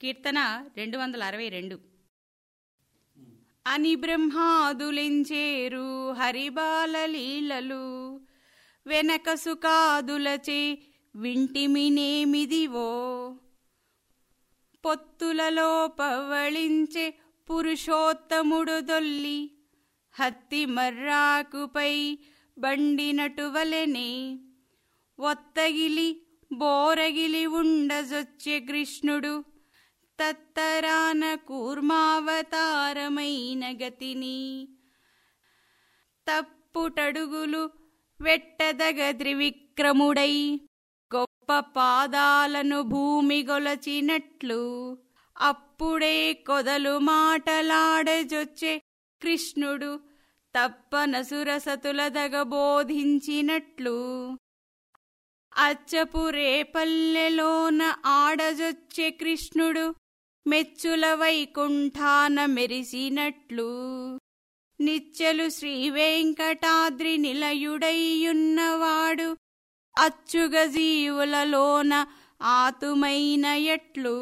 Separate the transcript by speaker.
Speaker 1: కీర్తన రెండు వందల అరవై రెండు. అని బ్రహ్మాదులించేరు హరిబాల లీలలు వెనక సుఖాదులచే వింటిమినేమిదివో. పొత్తులలో పవళించే పురుషోత్తముడు దొల్లి హత్తి మర్రాకుపై బండినటువలెనే ఒత్తగిలి బోరగిలి ఉండజొచ్చే కృష్ణుడు తత్తరాన కూర్మావతారమైన గతిని. తప్పుటడుగులు వెట్టదగ త్రివిక్రముడై గొప్ప పాదాలను భూమి గొలచినట్లు అప్పుడే కొదలు మాటలాడజొచ్చే కృష్ణుడు తప్పనసురసతులదగ బోధించినట్లు అచ్చపు రేపల్లెలోన ఆడజొచ్చే కృష్ణుడు మెచ్చుల వైకుంఠాన మెరిసినట్లు. నిచ్చెలు శ్రీ వెంకటాద్రి నిలయుడైయున్నవాడు అచ్చుగ జీవులలోన ఆతుమైన ఎట్లు